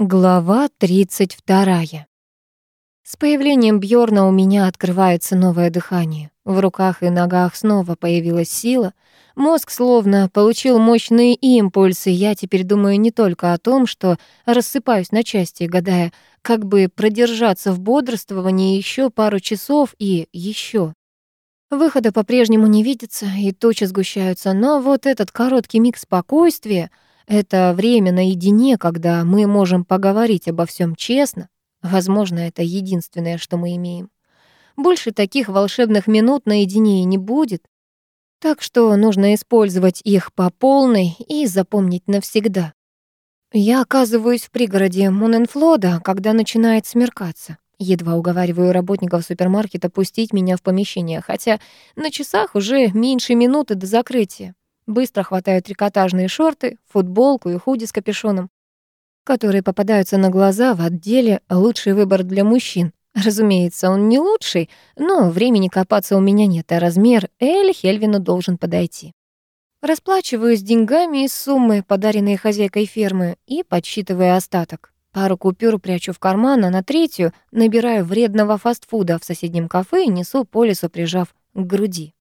Глава 32. С появлением Бьорна у меня открывается новое дыхание. В руках и ногах снова появилась сила. Мозг словно получил мощные импульсы. Я теперь думаю не только о том, что рассыпаюсь на части, гадая, как бы продержаться в бодрствовании еще пару часов и еще. Выхода по-прежнему не видится, и тучи сгущаются, но вот этот короткий миг спокойствия — это время наедине, когда мы можем поговорить обо всем честно. Возможно, это единственное, что мы имеем. Больше таких волшебных минут наедине и не будет. Так что нужно использовать их по полной и запомнить навсегда. Я оказываюсь в пригороде Муненфлода, когда начинает смеркаться. Едва уговариваю работников супермаркета пустить меня в помещение, хотя на часах уже меньше минуты до закрытия. Быстро хватаю трикотажные шорты, футболку и худи с капюшоном, которые попадаются на глаза в отделе «Лучший выбор для мужчин». Разумеется, он не лучший, но времени копаться у меня нет, а размер Эль Хельвину должен подойти. Расплачиваюсь деньгами из суммы, подаренные хозяйкой фермы, и подсчитываю остаток. Пару купюр прячу в карман, а на третью набираю вредного фастфуда в соседнем кафе и несу по лесу, прижав к груди.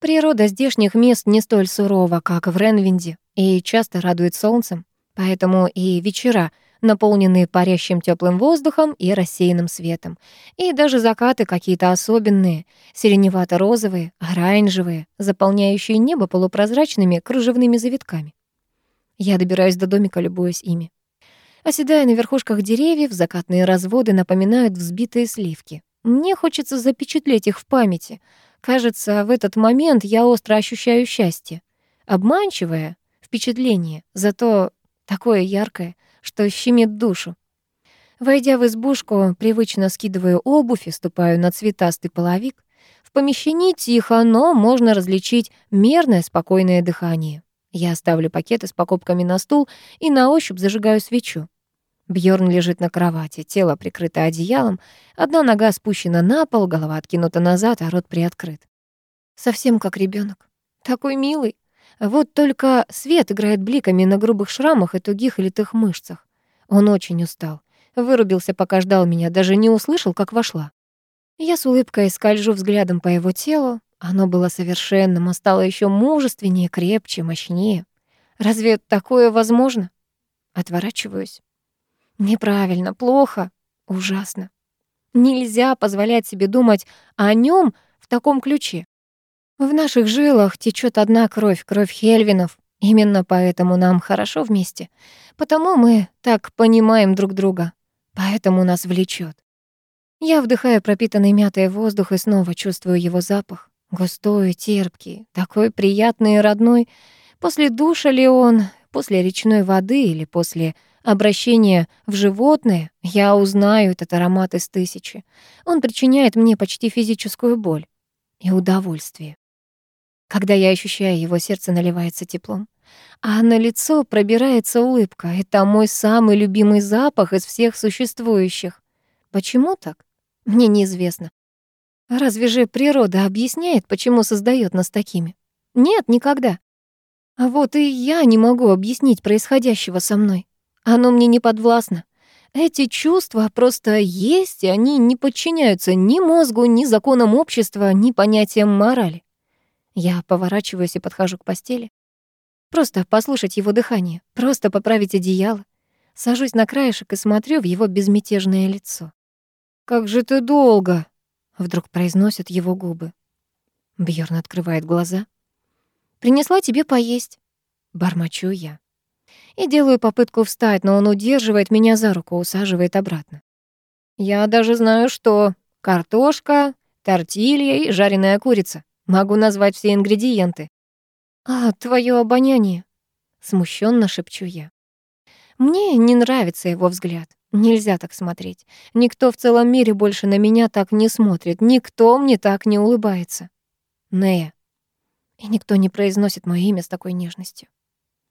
Природа здешних мест не столь сурова, как в Ренвинде, и часто радует солнцем, поэтому и вечера наполненные парящим теплым воздухом и рассеянным светом. И даже закаты какие-то особенные, сиреневато-розовые, оранжевые, заполняющие небо полупрозрачными кружевными завитками. Я добираюсь до домика, любуясь ими. Оседая на верхушках деревьев, закатные разводы напоминают взбитые сливки. Мне хочется запечатлеть их в памяти — Кажется, в этот момент я остро ощущаю счастье. Обманчивое впечатление, зато такое яркое, что щемит душу. Войдя в избушку, привычно скидываю обувь и ступаю на цветастый половик. В помещении тихо, но можно различить мерное спокойное дыхание. Я ставлю пакеты с покупками на стул и на ощупь зажигаю свечу. Бьорн лежит на кровати, тело прикрыто одеялом, одна нога спущена на пол, голова откинута назад, а рот приоткрыт. Совсем как ребенок, Такой милый. Вот только свет играет бликами на грубых шрамах и тугих и литых мышцах. Он очень устал. Вырубился, пока ждал меня, даже не услышал, как вошла. Я с улыбкой скольжу взглядом по его телу. Оно было совершенным, а стало еще мужественнее, крепче, мощнее. Разве такое возможно? Отворачиваюсь. Неправильно, плохо, ужасно. Нельзя позволять себе думать о нем в таком ключе. В наших жилах течет одна кровь, кровь Хельвинов. Именно поэтому нам хорошо вместе. Потому мы так понимаем друг друга. Поэтому нас влечет. Я вдыхаю пропитанный мятой воздух и снова чувствую его запах. Густой, терпкий, такой приятный и родной. После душа ли он, после речной воды или после обращение в животное, я узнаю этот аромат из тысячи. Он причиняет мне почти физическую боль и удовольствие. Когда я ощущаю его, сердце наливается теплом. А на лицо пробирается улыбка. Это мой самый любимый запах из всех существующих. Почему так? Мне неизвестно. Разве же природа объясняет, почему создает нас такими? Нет, никогда. А вот и я не могу объяснить происходящего со мной. Оно мне не подвластно. Эти чувства просто есть, и они не подчиняются ни мозгу, ни законам общества, ни понятиям морали. Я поворачиваюсь и подхожу к постели. Просто послушать его дыхание, просто поправить одеяло. Сажусь на краешек и смотрю в его безмятежное лицо. «Как же ты долго!» — вдруг произносят его губы. Бьорн открывает глаза. «Принесла тебе поесть», — бормочу я и делаю попытку встать, но он удерживает меня за руку, усаживает обратно. Я даже знаю, что картошка, тортилья и жареная курица. Могу назвать все ингредиенты. А, твое обоняние, смущенно шепчу я. Мне не нравится его взгляд. Нельзя так смотреть. Никто в целом мире больше на меня так не смотрит. Никто мне так не улыбается. Нея. И никто не произносит мое имя с такой нежностью.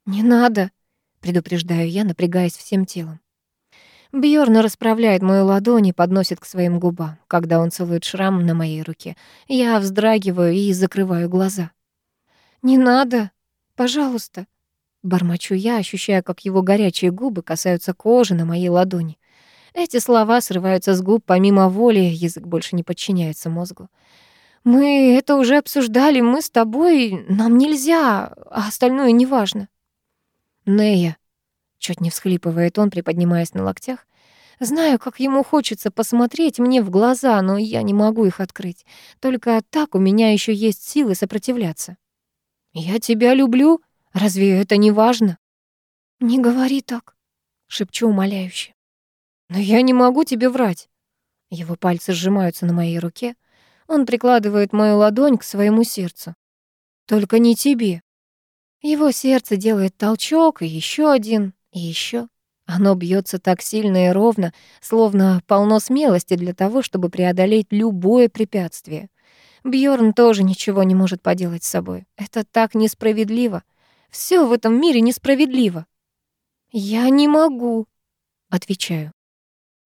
«Не надо», предупреждаю я, напрягаясь всем телом. Бьорн расправляет мою ладонь и подносит к своим губам, когда он целует шрам на моей руке. Я вздрагиваю и закрываю глаза. «Не надо, пожалуйста». Бормочу я, ощущая, как его горячие губы касаются кожи на моей ладони. Эти слова срываются с губ помимо воли, язык больше не подчиняется мозгу. «Мы это уже обсуждали, мы с тобой, нам нельзя, а остальное неважно». «Нея», — чуть не всхлипывает он, приподнимаясь на локтях, Знаю, как ему хочется посмотреть мне в глаза, но я не могу их открыть. Только так у меня еще есть силы сопротивляться. «Я тебя люблю. Разве это не важно?» «Не говори так», — шепчу умоляюще. «Но я не могу тебе врать». Его пальцы сжимаются на моей руке. Он прикладывает мою ладонь к своему сердцу. «Только не тебе». Его сердце делает толчок, и еще один, и еще. Оно бьется так сильно и ровно, словно полно смелости для того, чтобы преодолеть любое препятствие. Бьорн тоже ничего не может поделать с собой. Это так несправедливо. Все в этом мире несправедливо. «Я не могу», — отвечаю.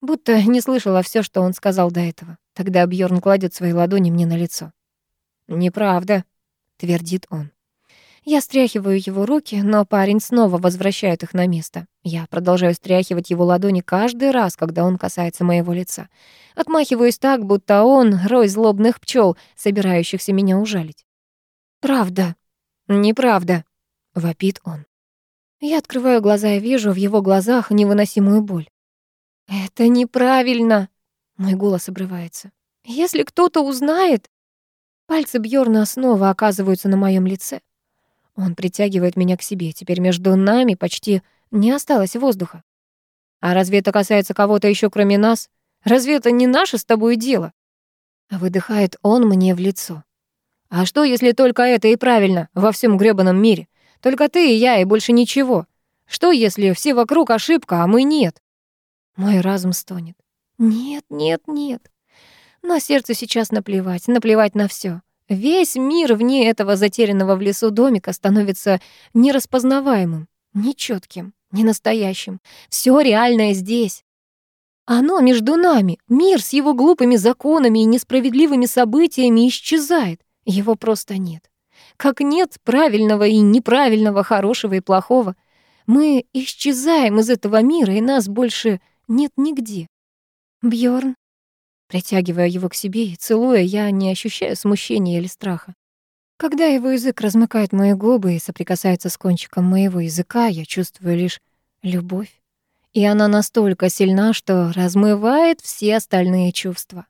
Будто не слышала все, что он сказал до этого. Тогда Бьорн кладет свои ладони мне на лицо. «Неправда», — твердит он. Я стряхиваю его руки, но парень снова возвращает их на место. Я продолжаю стряхивать его ладони каждый раз, когда он касается моего лица. Отмахиваюсь так, будто он рой злобных пчел, собирающихся меня ужалить. «Правда». «Неправда», — вопит он. Я открываю глаза и вижу в его глазах невыносимую боль. «Это неправильно!» Мой голос обрывается. «Если кто-то узнает...» Пальцы Бьорна снова оказываются на моем лице. Он притягивает меня к себе. Теперь между нами почти не осталось воздуха. А разве это касается кого-то еще, кроме нас? Разве это не наше с тобой дело? Выдыхает он мне в лицо. А что, если только это и правильно во всем грёбаном мире? Только ты и я, и больше ничего. Что, если все вокруг ошибка, а мы нет? Мой разум стонет. Нет, нет, нет. На сердце сейчас наплевать, наплевать на все. Весь мир вне этого затерянного в лесу домика становится нераспознаваемым, нечетким, ненастоящим. Все реальное здесь. Оно между нами, мир с его глупыми законами и несправедливыми событиями исчезает. Его просто нет. Как нет правильного и неправильного, хорошего и плохого. Мы исчезаем из этого мира, и нас больше нет нигде. Бьорн, Притягивая его к себе и целуя, я не ощущаю смущения или страха. Когда его язык размыкает мои губы и соприкасается с кончиком моего языка, я чувствую лишь любовь. И она настолько сильна, что размывает все остальные чувства.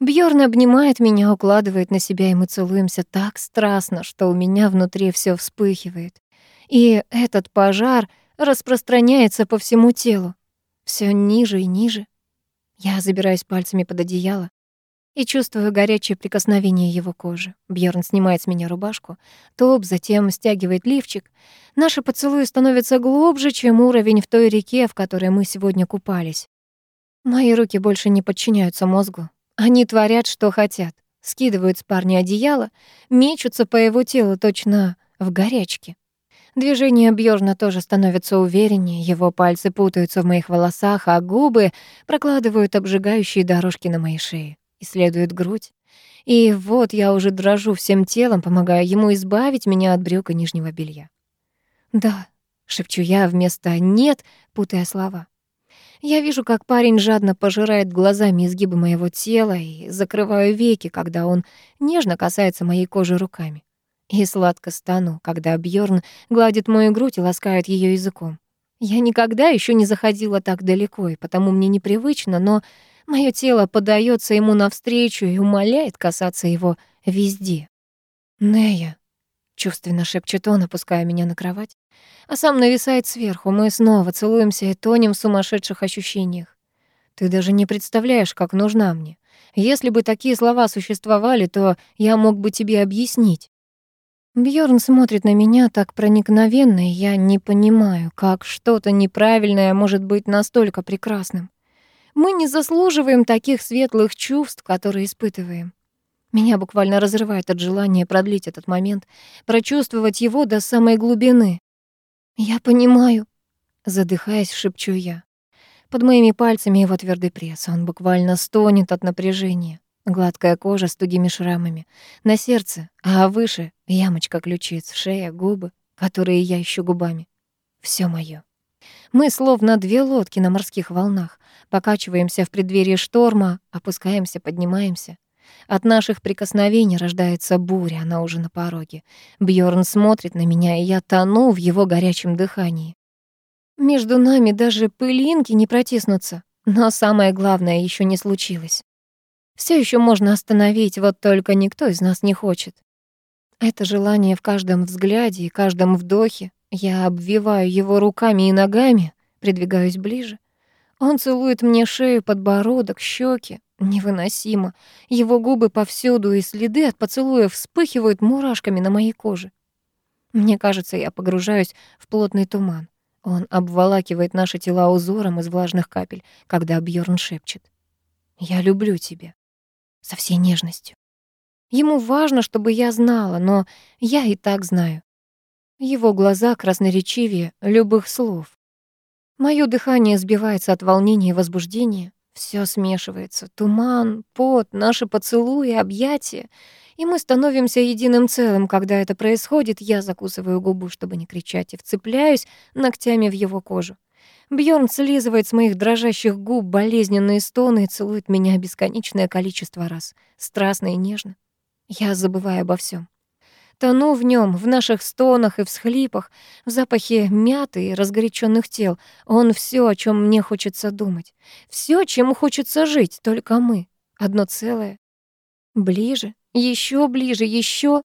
Бьорн обнимает меня, укладывает на себя, и мы целуемся так страстно, что у меня внутри все вспыхивает. И этот пожар распространяется по всему телу. все ниже и ниже. Я забираюсь пальцами под одеяло и чувствую горячее прикосновение его кожи. Бьорн снимает с меня рубашку, топ, затем стягивает лифчик. Наши поцелуи становятся глубже, чем уровень в той реке, в которой мы сегодня купались. Мои руки больше не подчиняются мозгу. Они творят, что хотят. Скидывают с парня одеяло, мечутся по его телу точно в горячке. Движения Бьорна тоже становятся увереннее, его пальцы путаются в моих волосах, а губы прокладывают обжигающие дорожки на моей шее, исследуют грудь. И вот я уже дрожу всем телом, помогая ему избавить меня от брюка нижнего белья. «Да», — шепчу я вместо «нет», путая слова. Я вижу, как парень жадно пожирает глазами изгибы моего тела и закрываю веки, когда он нежно касается моей кожи руками и сладко стану, когда Бьорн гладит мою грудь и ласкает ее языком. Я никогда еще не заходила так далеко, и потому мне непривычно, но мое тело подается ему навстречу и умоляет касаться его везде. «Нея», — чувственно шепчет он, опуская меня на кровать, а сам нависает сверху. Мы снова целуемся и тонем в сумасшедших ощущениях. Ты даже не представляешь, как нужна мне. Если бы такие слова существовали, то я мог бы тебе объяснить. Бьорн смотрит на меня так проникновенно, и я не понимаю, как что-то неправильное может быть настолько прекрасным. Мы не заслуживаем таких светлых чувств, которые испытываем. Меня буквально разрывает от желания продлить этот момент, прочувствовать его до самой глубины. «Я понимаю», — задыхаясь, шепчу я. Под моими пальцами его твердый пресс, он буквально стонет от напряжения. Гладкая кожа с тугими шрамами. На сердце, а выше — ямочка ключиц, шея, губы, которые я ищу губами. все моё. Мы словно две лодки на морских волнах, покачиваемся в преддверии шторма, опускаемся, поднимаемся. От наших прикосновений рождается буря, она уже на пороге. Бьорн смотрит на меня, и я тону в его горячем дыхании. Между нами даже пылинки не протиснутся, но самое главное еще не случилось. Все еще можно остановить, вот только никто из нас не хочет. Это желание в каждом взгляде и каждом вдохе. Я обвиваю его руками и ногами, придвигаюсь ближе. Он целует мне шею, подбородок, щеки. Невыносимо. Его губы повсюду, и следы от поцелуев вспыхивают мурашками на моей коже. Мне кажется, я погружаюсь в плотный туман. Он обволакивает наши тела узором из влажных капель, когда Бьорн шепчет. «Я люблю тебя». Со всей нежностью. Ему важно, чтобы я знала, но я и так знаю. Его глаза красноречивее любых слов. Моё дыхание сбивается от волнения и возбуждения. Все смешивается. Туман, пот, наши поцелуи, объятия. И мы становимся единым целым. Когда это происходит, я закусываю губу, чтобы не кричать, и вцепляюсь ногтями в его кожу. Бьорн слизывает с моих дрожащих губ болезненные стоны и целует меня бесконечное количество раз, страстно и нежно. Я забываю обо всем. Тону в нем, в наших стонах и всхлипах, в запахе мяты и разгоряченных тел. Он все, о чем мне хочется думать. все, чем хочется жить, только мы. Одно целое. Ближе, еще ближе, еще.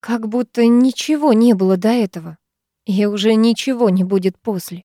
Как будто ничего не было до этого. И уже ничего не будет после.